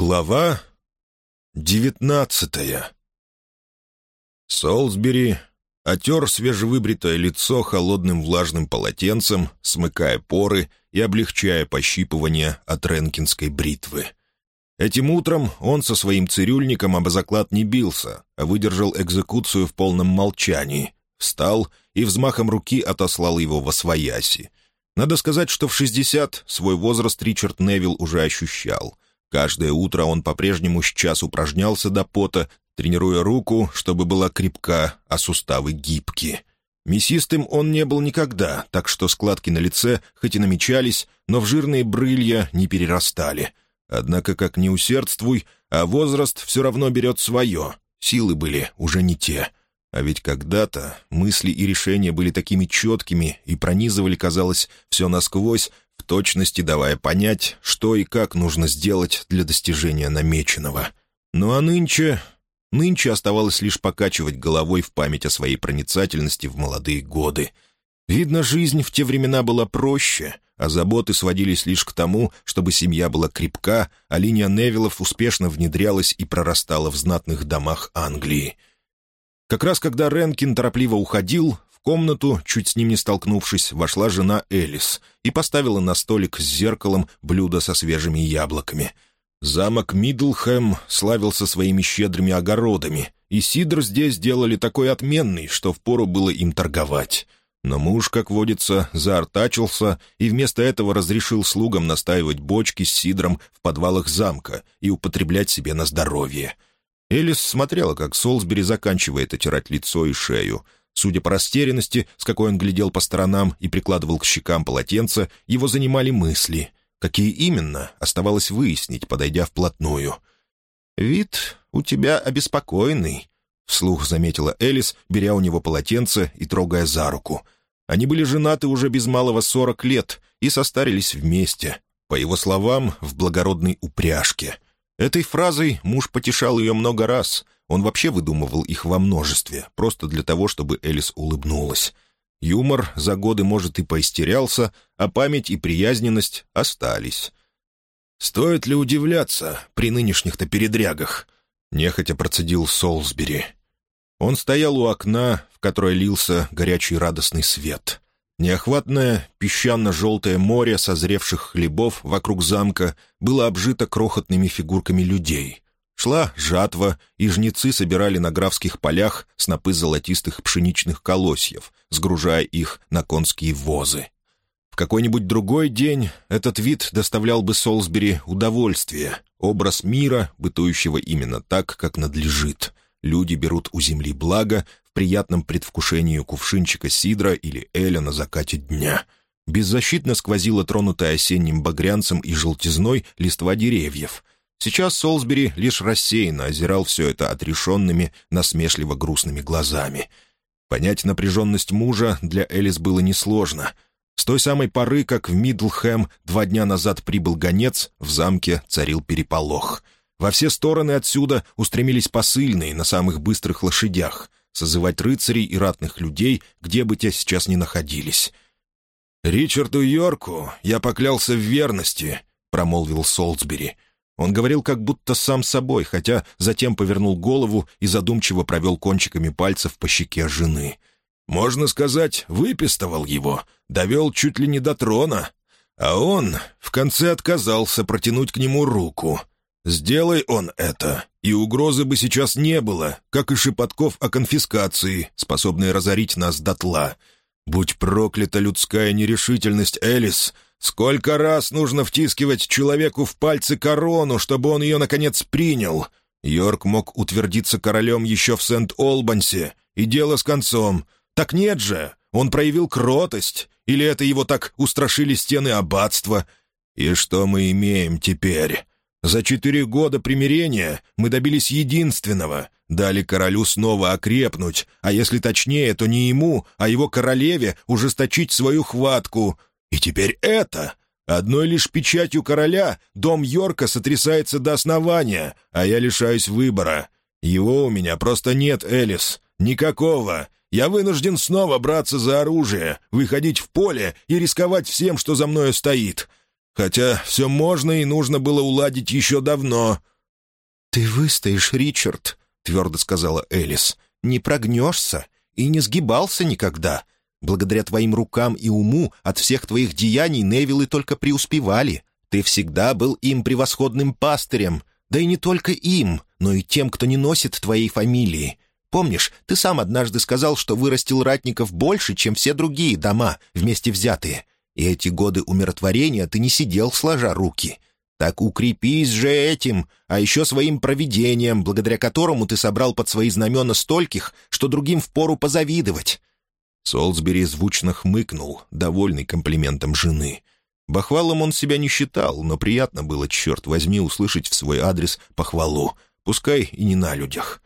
Глава девятнадцатая Солсбери отер свежевыбритое лицо холодным влажным полотенцем, смыкая поры и облегчая пощипывание от ренкинской бритвы. Этим утром он со своим цирюльником об заклад не бился, а выдержал экзекуцию в полном молчании, встал и взмахом руки отослал его во свояси. Надо сказать, что в шестьдесят свой возраст Ричард Невилл уже ощущал — Каждое утро он по-прежнему с час упражнялся до пота, тренируя руку, чтобы была крепка, а суставы гибкие. Мясистым он не был никогда, так что складки на лице хоть и намечались, но в жирные брылья не перерастали. Однако, как ни усердствуй, а возраст все равно берет свое. Силы были уже не те. А ведь когда-то мысли и решения были такими четкими и пронизывали, казалось, все насквозь, точности давая понять, что и как нужно сделать для достижения намеченного. Ну а нынче... Нынче оставалось лишь покачивать головой в память о своей проницательности в молодые годы. Видно, жизнь в те времена была проще, а заботы сводились лишь к тому, чтобы семья была крепка, а линия Невилов успешно внедрялась и прорастала в знатных домах Англии. Как раз когда Ренкин торопливо уходил, в комнату, чуть с ним не столкнувшись, вошла жена Элис и поставила на столик с зеркалом блюдо со свежими яблоками. Замок Мидлхэм славился своими щедрыми огородами, и сидр здесь делали такой отменный, что впору было им торговать. Но муж, как водится, заортачился и вместо этого разрешил слугам настаивать бочки с сидром в подвалах замка и употреблять себе на здоровье. Элис смотрела, как Солсбери заканчивает отирать лицо и шею — Судя по растерянности, с какой он глядел по сторонам и прикладывал к щекам полотенце, его занимали мысли. Какие именно, оставалось выяснить, подойдя вплотную. «Вид у тебя обеспокоенный», — вслух заметила Элис, беря у него полотенце и трогая за руку. Они были женаты уже без малого сорок лет и состарились вместе, по его словам, в благородной упряжке. Этой фразой муж потешал ее много раз — он вообще выдумывал их во множестве, просто для того, чтобы Элис улыбнулась. Юмор за годы, может, и поистерялся, а память и приязненность остались. «Стоит ли удивляться при нынешних-то передрягах?» — нехотя процедил Солсбери. Он стоял у окна, в которое лился горячий радостный свет. Неохватное песчано-желтое море созревших хлебов вокруг замка было обжито крохотными фигурками людей — Шла жатва, и жнецы собирали на графских полях снопы золотистых пшеничных колосьев, сгружая их на конские возы. В какой-нибудь другой день этот вид доставлял бы Солсбери удовольствие, образ мира, бытующего именно так, как надлежит. Люди берут у земли благо в приятном предвкушении кувшинчика сидра или эля на закате дня. Беззащитно сквозила тронутая осенним багрянцем и желтизной листва деревьев — Сейчас Солсбери лишь рассеянно озирал все это отрешенными, насмешливо грустными глазами. Понять напряженность мужа для Элис было несложно. С той самой поры, как в Мидлхэм два дня назад прибыл гонец, в замке царил переполох. Во все стороны отсюда устремились посыльные на самых быстрых лошадях, созывать рыцарей и ратных людей, где бы те сейчас ни находились. «Ричарду Йорку я поклялся в верности», — промолвил Солсбери, — он говорил как будто сам собой, хотя затем повернул голову и задумчиво провел кончиками пальцев по щеке жены. «Можно сказать, выпистывал его, довел чуть ли не до трона. А он в конце отказался протянуть к нему руку. Сделай он это, и угрозы бы сейчас не было, как и шепотков о конфискации, способной разорить нас дотла. Будь проклята людская нерешительность, Элис!» Сколько раз нужно втискивать человеку в пальцы корону, чтобы он ее, наконец, принял? Йорк мог утвердиться королем еще в Сент-Олбансе, и дело с концом. Так нет же, он проявил кротость, или это его так устрашили стены аббатства? И что мы имеем теперь? За четыре года примирения мы добились единственного — дали королю снова окрепнуть, а если точнее, то не ему, а его королеве ужесточить свою хватку — и теперь это! Одной лишь печатью короля дом Йорка сотрясается до основания, а я лишаюсь выбора. Его у меня просто нет, Элис. Никакого. Я вынужден снова браться за оружие, выходить в поле и рисковать всем, что за мною стоит. Хотя все можно и нужно было уладить еще давно. «Ты выстоишь, Ричард», — твердо сказала Элис. «Не прогнешься и не сгибался никогда. Благодаря твоим рукам и уму от всех твоих деяний Невилы только преуспевали. Ты всегда был им превосходным пастырем, да и не только им, но и тем, кто не носит твоей фамилии. Помнишь, ты сам однажды сказал, что вырастил ратников больше, чем все другие дома, вместе взятые. И эти годы умиротворения ты не сидел сложа руки. Так укрепись же этим, а еще своим провидением, благодаря которому ты собрал под свои знамена стольких, что другим впору позавидовать». Солсбери звучно хмыкнул, довольный комплиментом жены. Бахвалом он себя не считал, но приятно было, черт возьми, услышать в свой адрес похвалу, пускай и не на людях.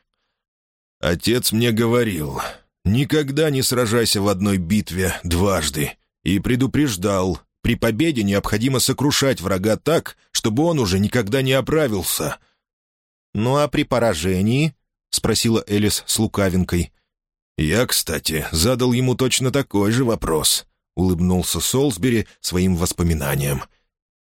«Отец мне говорил, никогда не сражайся в одной битве дважды, и предупреждал, при победе необходимо сокрушать врага так, чтобы он уже никогда не оправился». «Ну а при поражении?» — спросила Элис с лукавинкой. «Я, кстати, задал ему точно такой же вопрос», — улыбнулся Солсбери своим воспоминанием.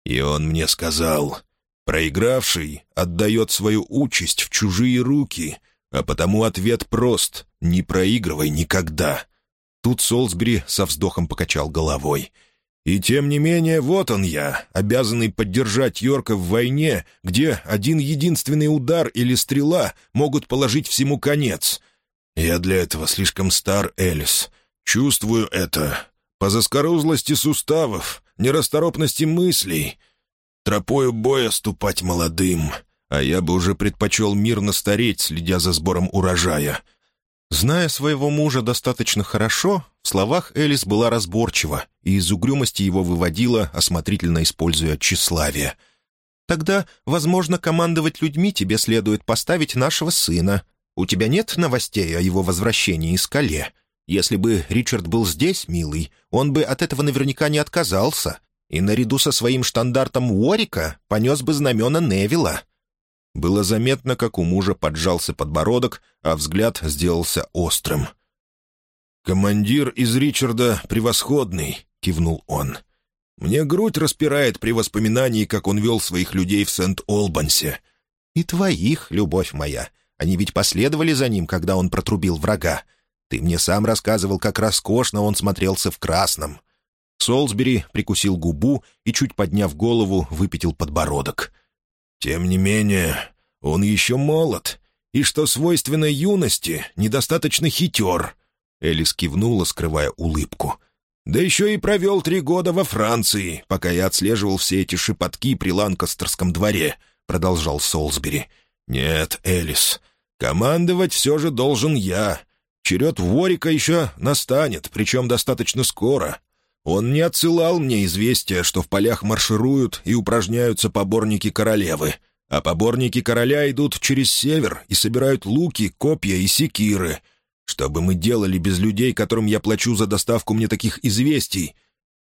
«И он мне сказал, проигравший отдает свою участь в чужие руки, а потому ответ прост — не проигрывай никогда». Тут Солсбери со вздохом покачал головой — и тем не менее, вот он я, обязанный поддержать Йорка в войне, где один единственный удар или стрела могут положить всему конец. Я для этого слишком стар, Элис. Чувствую это. По заскорузлости суставов, нерасторопности мыслей. Тропою боя ступать молодым, а я бы уже предпочел мирно стареть, следя за сбором урожая. Зная своего мужа достаточно хорошо, в словах Элис была разборчива и из угрюмости его выводила, осмотрительно используя тщеславие. «Тогда, возможно, командовать людьми тебе следует поставить нашего сына. У тебя нет новостей о его возвращении из скале? Если бы Ричард был здесь, милый, он бы от этого наверняка не отказался, и наряду со своим штандартом Уорика понес бы знамена Невилла». Было заметно, как у мужа поджался подбородок, а взгляд сделался острым. «Командир из Ричарда превосходный», — кивнул он. «Мне грудь распирает при воспоминании, как он вел своих людей в Сент-Олбансе». «И твоих, любовь моя. Они ведь последовали за ним, когда он протрубил врага. Ты мне сам рассказывал, как роскошно он смотрелся в красном». Солсбери прикусил губу и, чуть подняв голову, выпятил подбородок. «Тем не менее, он еще молод, и, что свойственно юности, недостаточно хитер». Элис кивнула, скрывая улыбку. «Да еще и провел три года во Франции, пока я отслеживал все эти шепотки при Ланкастерском дворе», — продолжал Солсбери. «Нет, Элис, командовать все же должен я. Черед Ворика еще настанет, причем достаточно скоро. Он не отсылал мне известия, что в полях маршируют и упражняются поборники королевы, а поборники короля идут через север и собирают луки, копья и секиры. Что бы мы делали без людей, которым я плачу за доставку мне таких известий?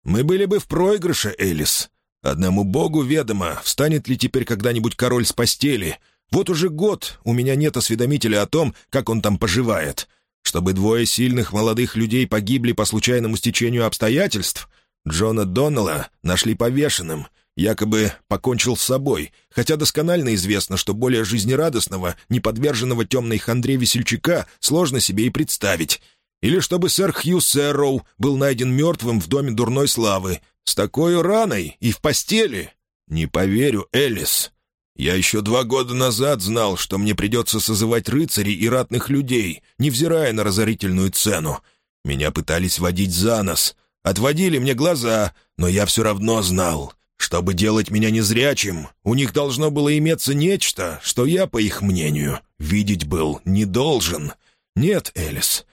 Мы были бы в проигрыше, Элис. Одному богу ведомо, встанет ли теперь когда-нибудь король с постели. Вот уже год у меня нет осведомителя о том, как он там поживает чтобы двое сильных молодых людей погибли по случайному стечению обстоятельств? Джона Доннелла нашли повешенным, якобы покончил с собой, хотя досконально известно, что более жизнерадостного, не подверженного темной хандре весельчака сложно себе и представить. Или чтобы сэр Хью Сэрроу был найден мертвым в доме дурной славы, с такой раной и в постели. Не поверю, Элис. Я еще два года назад знал, что мне придется созывать рыцарей и ратных людей, невзирая на разорительную цену. Меня пытались водить за нос, отводили мне глаза, но я все равно знал. Чтобы делать меня незрячим, у них должно было иметься нечто, что я, по их мнению, видеть был не должен. Нет, Элис,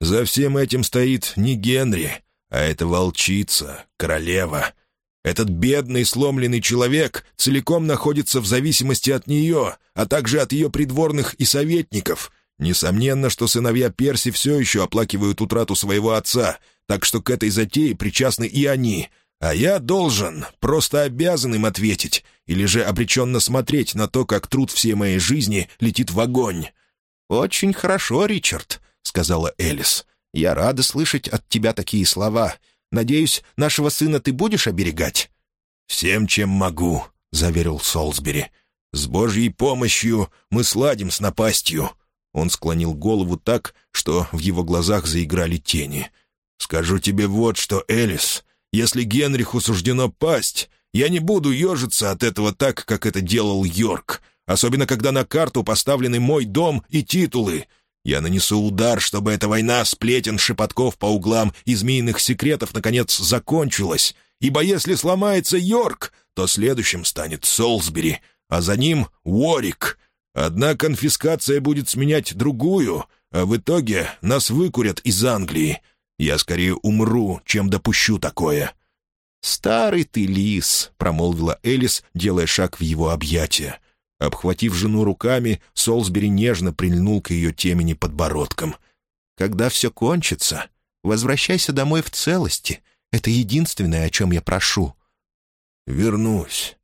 за всем этим стоит не Генри, а эта волчица, королева, этот бедный, сломленный человек целиком находится в зависимости от нее, а также от ее придворных и советников. Несомненно, что сыновья Перси все еще оплакивают утрату своего отца, так что к этой затее причастны и они. А я должен, просто обязан им ответить, или же обреченно смотреть на то, как труд всей моей жизни летит в огонь». «Очень хорошо, Ричард», — сказала Элис. «Я рада слышать от тебя такие слова». Надеюсь, нашего сына ты будешь оберегать?» «Всем, чем могу», — заверил Солсбери. С Божьей помощью мы сладим с напастью». Он склонил голову так, что в его глазах заиграли тени. «Скажу тебе вот что, Элис. Если Генриху суждено пасть, я не буду ежиться от этого так, как это делал Йорк, особенно когда на карту поставлены мой дом и титулы. Я нанесу удар, чтобы эта война сплетен шепотков по углам и змеиных секретов наконец закончилась, ибо если сломается Йорк, то следующим станет Солсбери, а за ним Уорик. Одна конфискация будет сменять другую, а в итоге нас выкурят из Англии. Я скорее умру, чем допущу такое». «Старый ты лис», — промолвила Элис, делая шаг в его объятия. Обхватив жену руками, Солсбери нежно прильнул к ее темени подбородком. «Когда все кончится, возвращайся домой в целости. Это единственное, о чем я прошу». «Вернусь.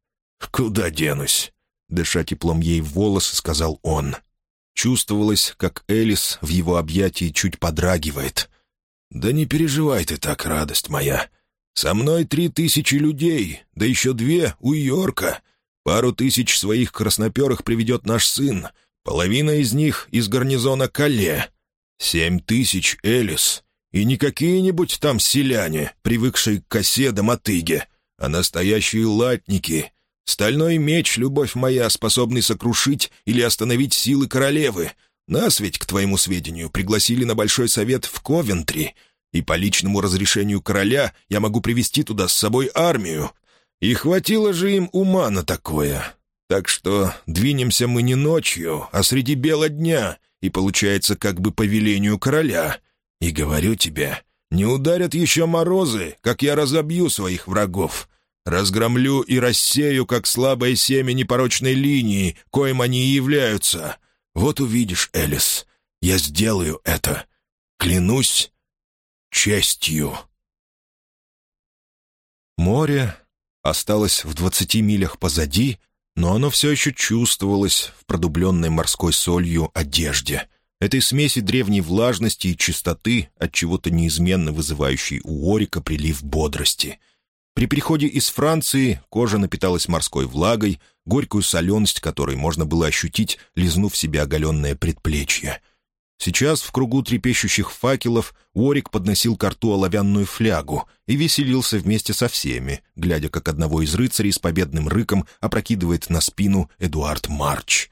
Куда денусь?» Дыша теплом ей в волосы, сказал он. Чувствовалось, как Элис в его объятии чуть подрагивает. «Да не переживай ты так, радость моя. Со мной три тысячи людей, да еще две у Йорка. Пару тысяч своих красноперых приведет наш сын. Половина из них из гарнизона Кале. Семь тысяч Элис. И не какие-нибудь там селяне, привыкшие к косе да мотыге, а настоящие латники. Стальной меч, любовь моя, способный сокрушить или остановить силы королевы. Нас ведь, к твоему сведению, пригласили на Большой Совет в Ковентри, и по личному разрешению короля я могу привести туда с собой армию. И хватило же им ума на такое. Так что двинемся мы не ночью, а среди бела дня, и получается как бы по велению короля. И говорю тебе, не ударят еще морозы, как я разобью своих врагов. Разгромлю и рассею, как слабое семя непорочной линии, коим они и являются. Вот увидишь, Элис, я сделаю это. Клянусь честью. Море осталось в двадцати милях позади, но оно все еще чувствовалось в продубленной морской солью одежде. Этой смеси древней влажности и чистоты, от чего-то неизменно вызывающей у Орика прилив бодрости. При приходе из Франции кожа напиталась морской влагой, горькую соленость которой можно было ощутить, лизнув себе оголенное предплечье — Сейчас в кругу трепещущих факелов Уорик подносил к рту оловянную флягу и веселился вместе со всеми, глядя, как одного из рыцарей с победным рыком опрокидывает на спину Эдуард Марч.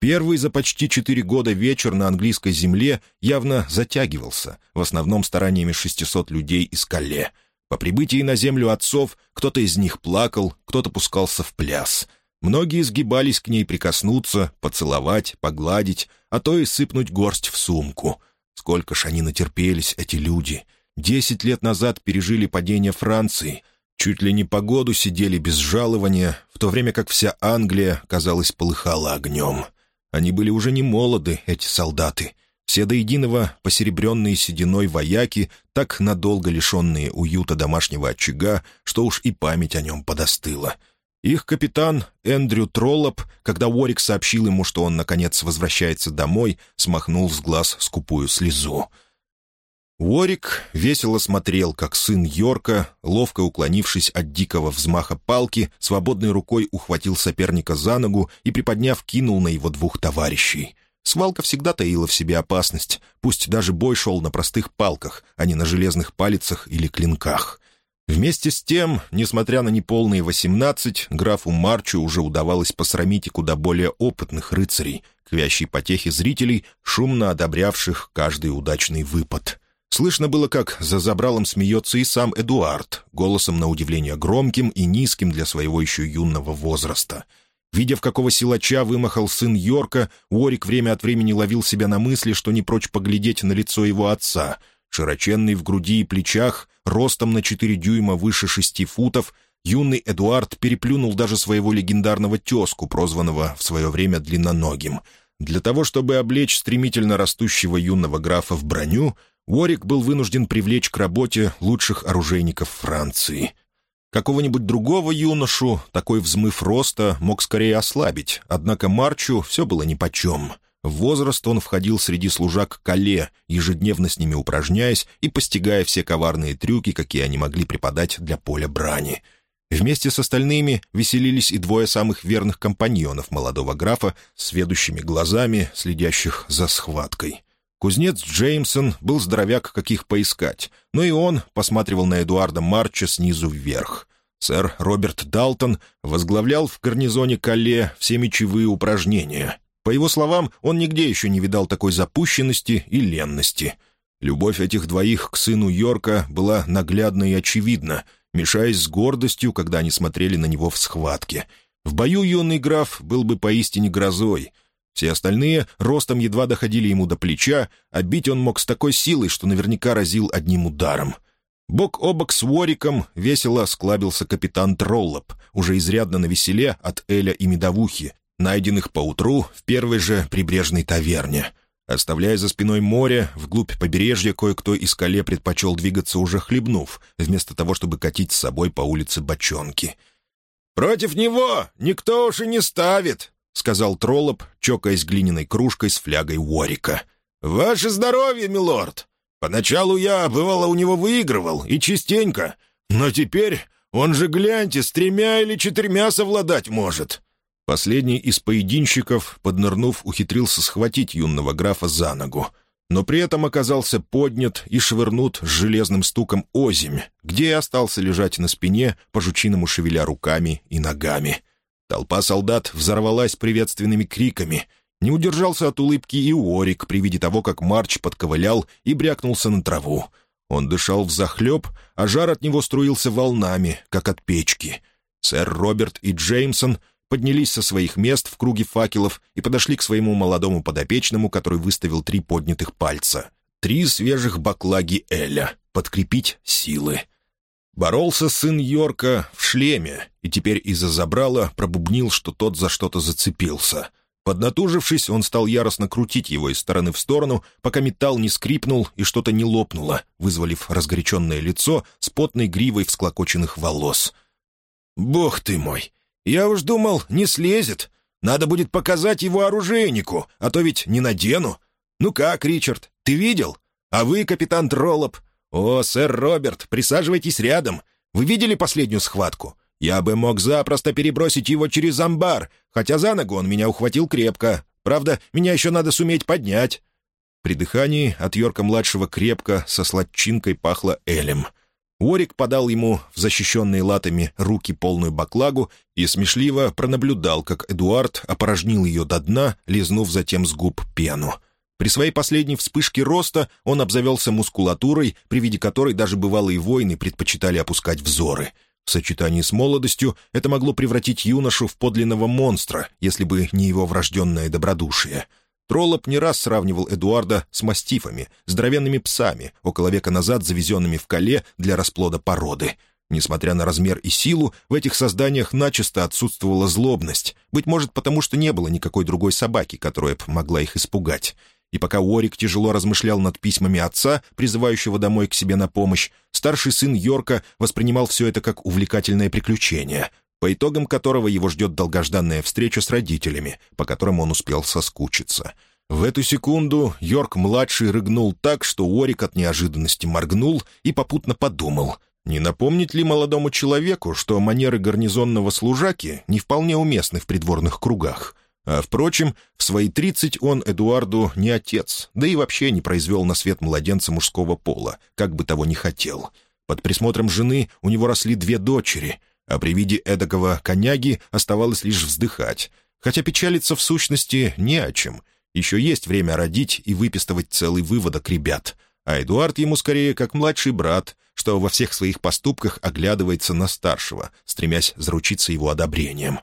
Первый за почти четыре года вечер на английской земле явно затягивался, в основном стараниями 600 людей из Кале. По прибытии на землю отцов кто-то из них плакал, кто-то пускался в пляс — Многие сгибались к ней прикоснуться, поцеловать, погладить, а то и сыпнуть горсть в сумку. Сколько ж они натерпелись, эти люди. Десять лет назад пережили падение Франции. Чуть ли не по году сидели без жалования, в то время как вся Англия, казалось, полыхала огнем. Они были уже не молоды, эти солдаты. Все до единого посеребренные сединой вояки, так надолго лишенные уюта домашнего очага, что уж и память о нем подостыла — их капитан Эндрю Троллоп, когда Уорик сообщил ему, что он, наконец, возвращается домой, смахнул с глаз скупую слезу. Уорик весело смотрел, как сын Йорка, ловко уклонившись от дикого взмаха палки, свободной рукой ухватил соперника за ногу и, приподняв, кинул на его двух товарищей. Свалка всегда таила в себе опасность, пусть даже бой шел на простых палках, а не на железных палицах или клинках. Вместе с тем, несмотря на неполные восемнадцать, графу Марчу уже удавалось посрамить и куда более опытных рыцарей, к вящей потехе зрителей, шумно одобрявших каждый удачный выпад. Слышно было, как за забралом смеется и сам Эдуард, голосом на удивление громким и низким для своего еще юного возраста. Видя, в какого силача вымахал сын Йорка, Уорик время от времени ловил себя на мысли, что не прочь поглядеть на лицо его отца — Широченный в груди и плечах, ростом на четыре дюйма выше шести футов, юный Эдуард переплюнул даже своего легендарного тезку, прозванного в свое время длинноногим. Для того, чтобы облечь стремительно растущего юного графа в броню, Уорик был вынужден привлечь к работе лучших оружейников Франции. Какого-нибудь другого юношу такой взмыв роста мог скорее ослабить, однако Марчу все было нипочем — в возраст он входил среди служак Кале, ежедневно с ними упражняясь и постигая все коварные трюки, какие они могли преподать для поля брани. Вместе с остальными веселились и двое самых верных компаньонов молодого графа с ведущими глазами, следящих за схваткой. Кузнец Джеймсон был здоровяк, каких поискать, но и он посматривал на Эдуарда Марча снизу вверх. Сэр Роберт Далтон возглавлял в гарнизоне Кале все мечевые упражнения. По его словам, он нигде еще не видал такой запущенности и ленности. Любовь этих двоих к сыну Йорка была наглядна и очевидна — мешаясь с гордостью, когда они смотрели на него в схватке. В бою юный граф был бы поистине грозой. Все остальные ростом едва доходили ему до плеча, а бить он мог с такой силой, что наверняка разил одним ударом. Бок о бок с Вориком весело склабился капитан Троллоп, уже изрядно навеселе от Эля и Медовухи, найденных поутру в первой же прибрежной таверне — Оставляя за спиной море, вглубь побережья кое-кто из скале предпочел двигаться уже хлебнув, вместо того, чтобы катить с собой по улице бочонки. «Против него никто уж и не ставит», — сказал Троллоп, чокаясь глиняной кружкой с флягой Уорика. «Ваше здоровье, милорд! Поначалу я, бывало, у него выигрывал, и частенько, но теперь он же, гляньте, с тремя или четырьмя совладать может». Последний из поединщиков, поднырнув, ухитрился схватить юного графа за ногу, но при этом оказался поднят и швырнут с железным стуком озимь, где и остался лежать на спине, по-жучиному шевеля руками и ногами. Толпа солдат взорвалась приветственными криками. Не удержался от улыбки и Уорик при виде того, как Марч подковылял и брякнулся на траву. Он дышал взахлеб, а жар от него струился волнами, как от печки. Сэр Роберт и Джеймсон — поднялись со своих мест в круге факелов и подошли к своему молодому подопечному, который выставил три поднятых пальца. Три свежих баклаги Эля. Подкрепить силы. Боролся сын Йорка в шлеме, и теперь из-за забрала пробубнил, что тот за что-то зацепился. Поднатужившись, он стал яростно крутить его из стороны в сторону, пока металл не скрипнул и что-то не лопнуло, вызволив разгоряченное лицо с потной гривой всклокоченных волос. «Бог ты мой! Я уж думал, не слезет. Надо будет показать его оружейнику, а то ведь не надену. Ну как, Ричард, ты видел? А вы, капитан Троллоп? О, сэр Роберт, присаживайтесь рядом. Вы видели последнюю схватку? Я бы мог запросто перебросить его через амбар, хотя за ногу он меня ухватил крепко. Правда, меня еще надо суметь поднять». При дыхании от Йорка-младшего крепко со сладчинкой пахло элем — Уорик подал ему в защищенные латами руки полную баклагу и смешливо пронаблюдал, как Эдуард опорожнил ее до дна, лизнув затем с губ пену. При своей последней вспышке роста он обзавелся мускулатурой, при виде которой даже бывалые воины предпочитали опускать взоры. В сочетании с молодостью это могло превратить юношу в подлинного монстра, если бы не его врожденное добродушие — Троллоп не раз сравнивал Эдуарда с мастифами, здоровенными псами, около века назад завезенными в Кале для расплода породы. Несмотря на размер и силу, в этих созданиях начисто отсутствовала злобность, быть может, потому что не было никакой другой собаки, которая б могла их испугать. И пока Уорик тяжело размышлял над письмами отца, призывающего домой к себе на помощь, старший сын Йорка воспринимал все это как увлекательное приключение, по итогам которого его ждет долгожданная встреча с родителями, по которым он успел соскучиться. В эту секунду Йорк-младший рыгнул так, что Уорик от неожиданности моргнул и попутно подумал, не напомнить ли молодому человеку, что манеры гарнизонного служаки не вполне уместны в придворных кругах. А, впрочем, в свои тридцать он Эдуарду не отец, да и вообще не произвел на свет младенца мужского пола, как бы того ни хотел. Под присмотром жены у него росли две дочери — а при виде эдакого коняги оставалось лишь вздыхать. Хотя печалиться в сущности не о чем. Еще есть время родить и выпистывать целый выводок ребят. А Эдуард ему скорее как младший брат, что во всех своих поступках оглядывается на старшего, стремясь заручиться его одобрением.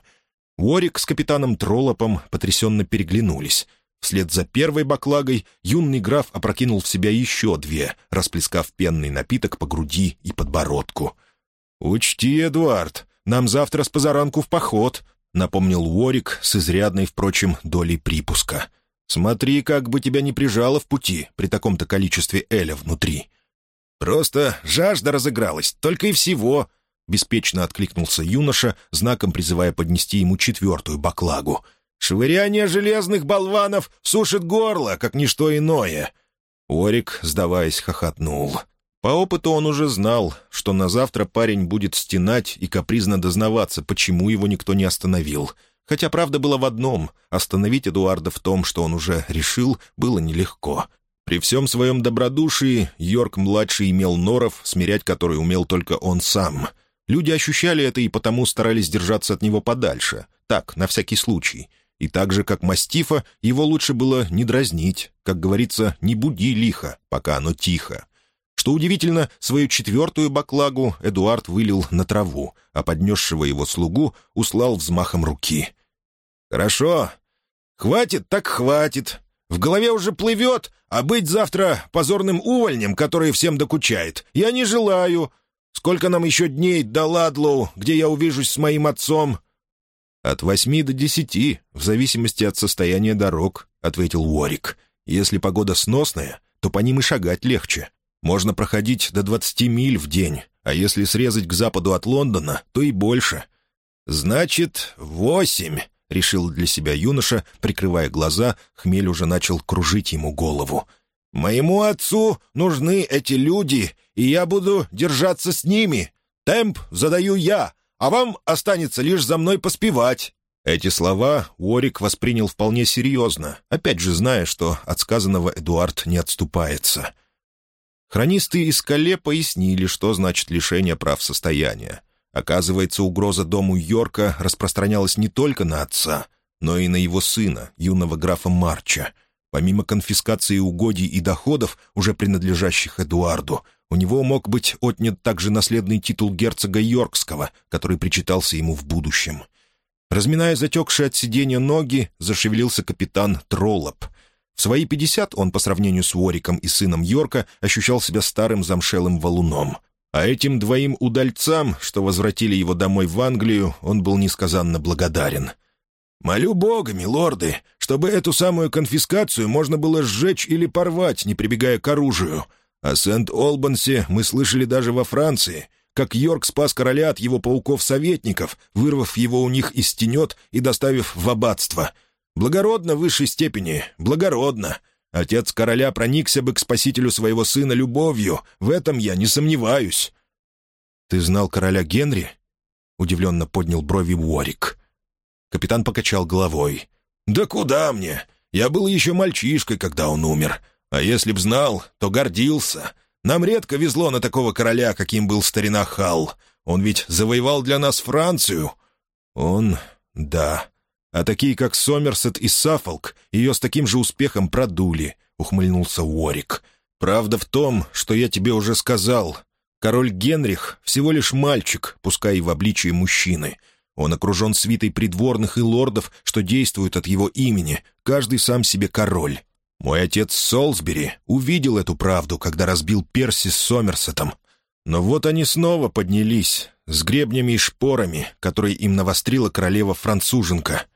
Уорик с капитаном Троллопом потрясенно переглянулись. Вслед за первой баклагой юный граф опрокинул в себя еще две, расплескав пенный напиток по груди и подбородку — «Учти, Эдуард, нам завтра с позаранку в поход», — напомнил Уорик с изрядной, впрочем, долей припуска. «Смотри, как бы тебя не прижало в пути при таком-то количестве Эля внутри». «Просто жажда разыгралась, только и всего», — беспечно откликнулся юноша, знаком призывая поднести ему четвертую баклагу. «Швыряние железных болванов сушит горло, как ничто иное». Орик, сдаваясь, хохотнул. По опыту он уже знал, что на завтра парень будет стенать и капризно дознаваться, почему его никто не остановил. Хотя правда была в одном — остановить Эдуарда в том, что он уже решил, было нелегко. При всем своем добродушии Йорк-младший имел норов, смирять который умел только он сам. Люди ощущали это и потому старались держаться от него подальше. Так, на всякий случай. И так же, как мастифа, его лучше было не дразнить. Как говорится, не буди лихо, пока оно тихо. Что удивительно, свою четвертую баклагу Эдуард вылил на траву, а поднесшего его слугу услал взмахом руки. «Хорошо. Хватит так хватит. В голове уже плывет, а быть завтра позорным увольнем, который всем докучает, я не желаю. Сколько нам еще дней до Ладлоу, где я увижусь с моим отцом?» «От восьми до десяти, в зависимости от состояния дорог», — ответил Уорик. «Если погода сносная, то по ним и шагать легче. Можно проходить до двадцати миль в день, а если срезать к западу от Лондона, то и больше». «Значит, восемь», — решил для себя юноша, прикрывая глаза, хмель уже начал кружить ему голову. «Моему отцу нужны эти люди, и я буду держаться с ними. Темп задаю я, а вам останется лишь за мной поспевать». Эти слова Уорик воспринял вполне серьезно, опять же зная, что от сказанного Эдуард не отступается. Хронисты из Кале пояснили, что значит лишение прав состояния. Оказывается, угроза дому Йорка распространялась не только на отца, но и на его сына, юного графа Марча. Помимо конфискации угодий и доходов, уже принадлежащих Эдуарду, у него мог быть отнят также наследный титул герцога Йоркского, который причитался ему в будущем. Разминая затекшие от сидения ноги, зашевелился капитан Троллоп. В свои пятьдесят он, по сравнению с Уориком и сыном Йорка, ощущал себя старым замшелым валуном. А этим двоим удальцам, что возвратили его домой в Англию, он был несказанно благодарен. «Молю Бога, милорды, чтобы эту самую конфискацию можно было сжечь или порвать, не прибегая к оружию. О Сент-Олбансе мы слышали даже во Франции, как Йорк спас короля от его пауков-советников, вырвав его у них из тенет и доставив в аббатство. Благородно в высшей степени, благородно. Отец короля проникся бы к спасителю своего сына любовью, в этом я не сомневаюсь». «Ты знал короля Генри?» — удивленно поднял брови Уорик. Капитан покачал головой. «Да куда мне? Я был еще мальчишкой, когда он умер. А если б знал, то гордился. Нам редко везло на такого короля, каким был старина Халл. Он ведь завоевал для нас Францию». «Он... да. А такие, как Сомерсет и Саффолк, ее с таким же успехом продули», — ухмыльнулся Уорик. «Правда в том, что я тебе уже сказал. Король Генрих — всего лишь мальчик, пускай и в обличии мужчины. Он окружен свитой придворных и лордов, что действуют от его имени, каждый сам себе король. Мой отец Солсбери увидел эту правду, когда разбил Перси с Сомерсетом. Но вот они снова поднялись, с гребнями и шпорами, которые им навострила королева-француженка —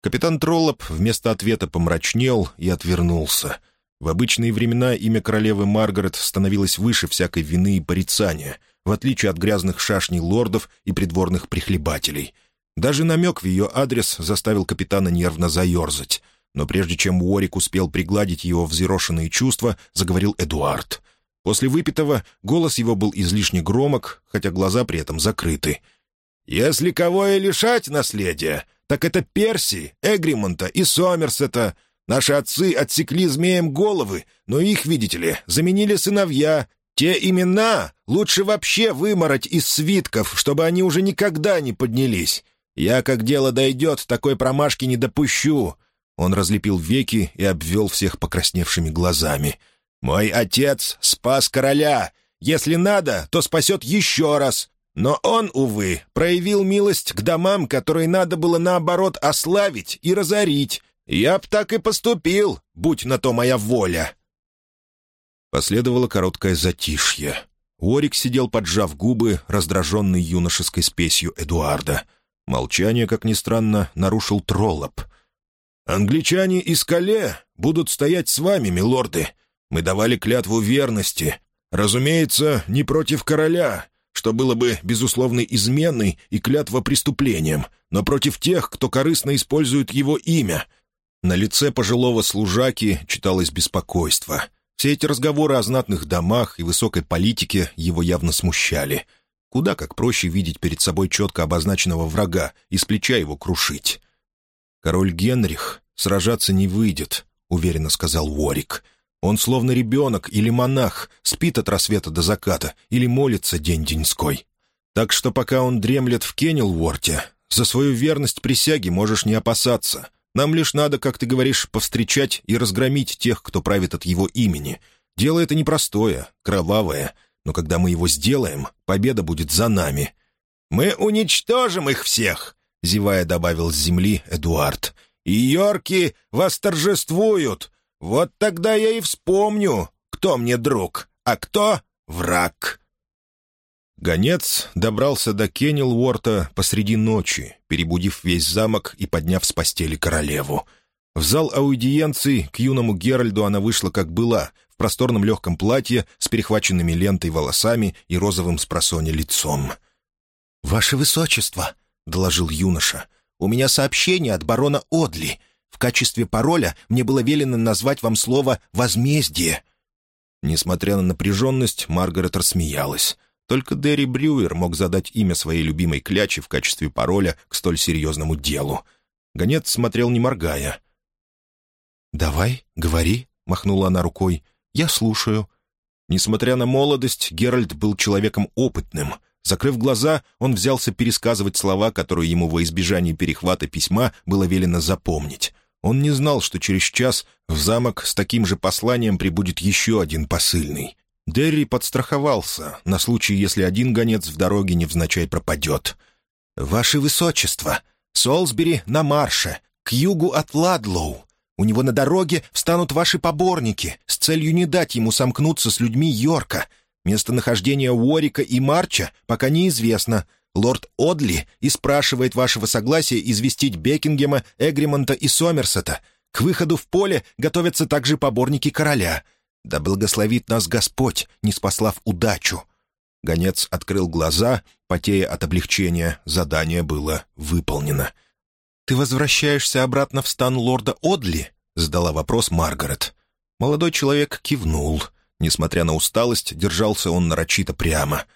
Капитан Троллоп вместо ответа помрачнел и отвернулся. В обычные времена имя королевы Маргарет становилось выше всякой вины и порицания, в отличие от грязных шашней лордов и придворных прихлебателей. Даже намек в ее адрес заставил капитана нервно заерзать. Но прежде чем Уорик успел пригладить его взъерошенные чувства, заговорил Эдуард. После выпитого голос его был излишне громок, хотя глаза при этом закрыты. «Если кого и лишать наследия, так это Перси, Эгримонта и Сомерсета. Наши отцы отсекли змеям головы, но их, видите ли, заменили сыновья. Те имена лучше вообще вымороть из свитков, чтобы они уже никогда не поднялись. Я, как дело дойдет, такой промашки не допущу». Он разлепил веки и обвел всех покрасневшими глазами. «Мой отец спас короля. Если надо, то спасет еще раз. Но он, увы, проявил милость к домам, которые надо было, наоборот, ославить и разорить. Я б так и поступил, будь на то моя воля». Последовало короткое затишье. Уорик сидел, поджав губы, раздраженный юношеской спесью Эдуарда. Молчание, как ни странно, нарушил Троллоп. «Англичане из Кале будут стоять с вами, милорды. Мы давали клятву верности. Разумеется, не против короля, что было бы безусловной изменой и клятва преступлением, но против тех, кто корыстно использует его имя. На лице пожилого служаки читалось беспокойство. Все эти разговоры о знатных домах и высокой политике его явно смущали. Куда как проще видеть перед собой четко обозначенного врага и с плеча его крушить. «Король Генрих сражаться не выйдет», — уверенно сказал Уорик. «Он словно ребенок или монах, спит от рассвета до заката или молится день-деньской. Так что пока он дремлет в Кеннелворте, за свою верность присяге можешь не опасаться. Нам лишь надо, как ты говоришь, повстречать и разгромить тех, кто правит от его имени. Дело это непростое, кровавое, но когда мы его сделаем, победа будет за нами». «Мы уничтожим их всех!» — зевая добавил с земли Эдуард. «И Йорки восторжествуют! Вот тогда я и вспомню, кто мне друг, а кто враг!» Гонец добрался до Кеннелворта посреди ночи, перебудив весь замок и подняв с постели королеву. В зал аудиенции к юному Геральду она вышла как была, в просторном легком платье с перехваченными лентой волосами и розовым с лицом. «Ваше Высочество!» — доложил юноша. «У меня сообщение от барона Одли. В качестве пароля мне было велено назвать вам слово «возмездие». Несмотря на напряженность, Маргарет рассмеялась. Только Дерри Брюер мог задать имя своей любимой клячи в качестве пароля к столь серьезному делу. Гонец смотрел не моргая. «Давай, говори», — махнула она рукой. «Я слушаю». Несмотря на молодость, Геральт был человеком опытным. Закрыв глаза, он взялся пересказывать слова, которые ему во избежание перехвата письма было велено запомнить. Он не знал, что через час в замок с таким же посланием прибудет еще один посыльный. Дерри подстраховался на случай, если один гонец в дороге невзначай пропадет. «Ваше Высочество, Солсбери на марше, к югу от Ладлоу. У него на дороге встанут ваши поборники с целью не дать ему сомкнуться с людьми Йорка. Местонахождение Уорика и Марча пока неизвестно. Лорд Одли и спрашивает вашего согласия известить Бекингема, Эгримонта и Сомерсета. К выходу в поле готовятся также поборники короля». Да благословит нас Господь, не спаслав удачу!» Гонец открыл глаза, потея от облегчения, задание было выполнено. «Ты возвращаешься обратно в стан лорда Одли?» — задала вопрос Маргарет. Молодой человек кивнул. Несмотря на усталость, держался он нарочито прямо.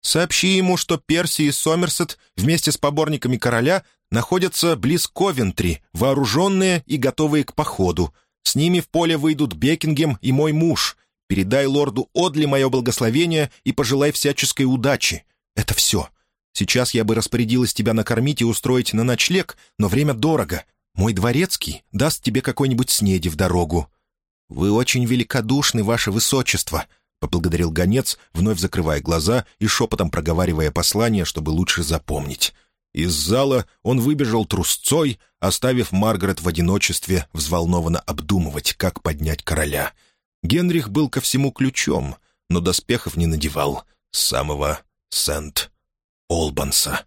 «Сообщи ему, что Перси и Сомерсет вместе с поборниками короля находятся близ Ковентри, вооруженные и готовые к походу. С ними в поле выйдут Бекингем и мой муж. Передай лорду Одли мое благословение и пожелай всяческой удачи. Это все. Сейчас я бы распорядилась тебя накормить и устроить на ночлег, но время дорого. Мой дворецкий даст тебе какой-нибудь снеди в дорогу». «Вы очень великодушны, ваше высочество», — поблагодарил гонец, вновь закрывая глаза и шепотом проговаривая послание, чтобы лучше запомнить. Из зала он выбежал трусцой, оставив Маргарет в одиночестве взволнованно обдумывать, как поднять короля. Генрих был ко всему ключом, но доспехов не надевал с самого Сент-Олбанса.